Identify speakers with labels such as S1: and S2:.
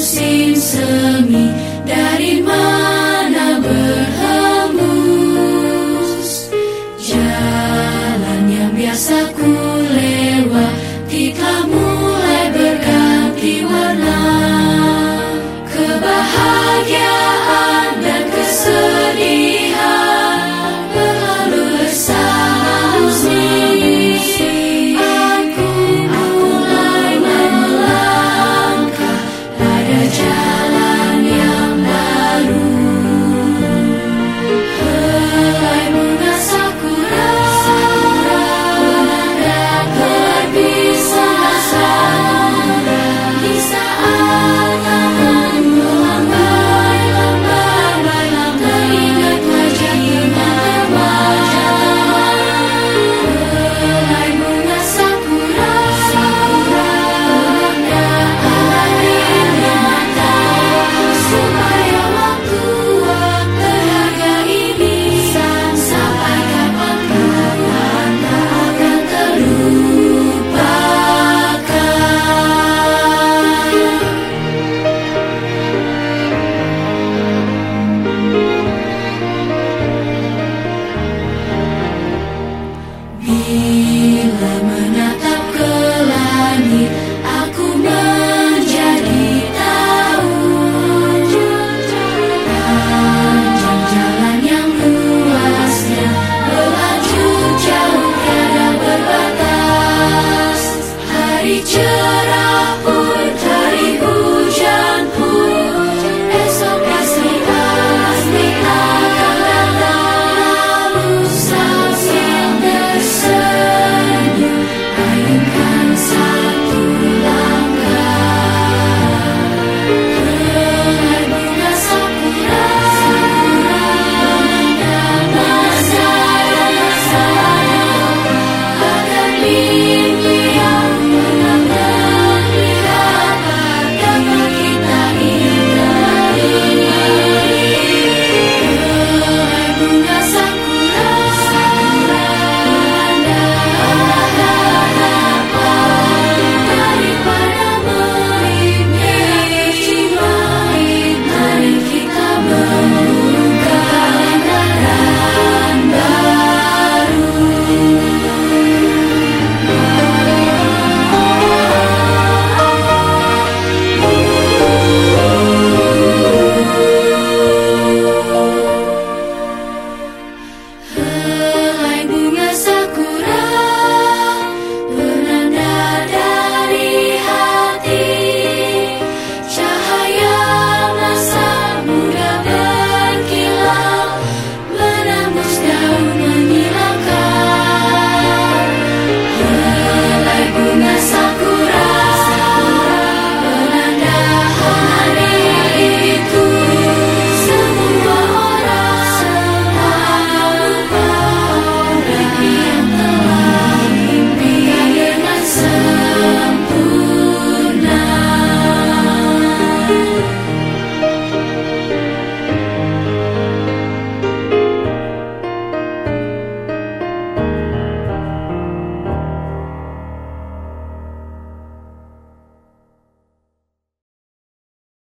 S1: seems to me.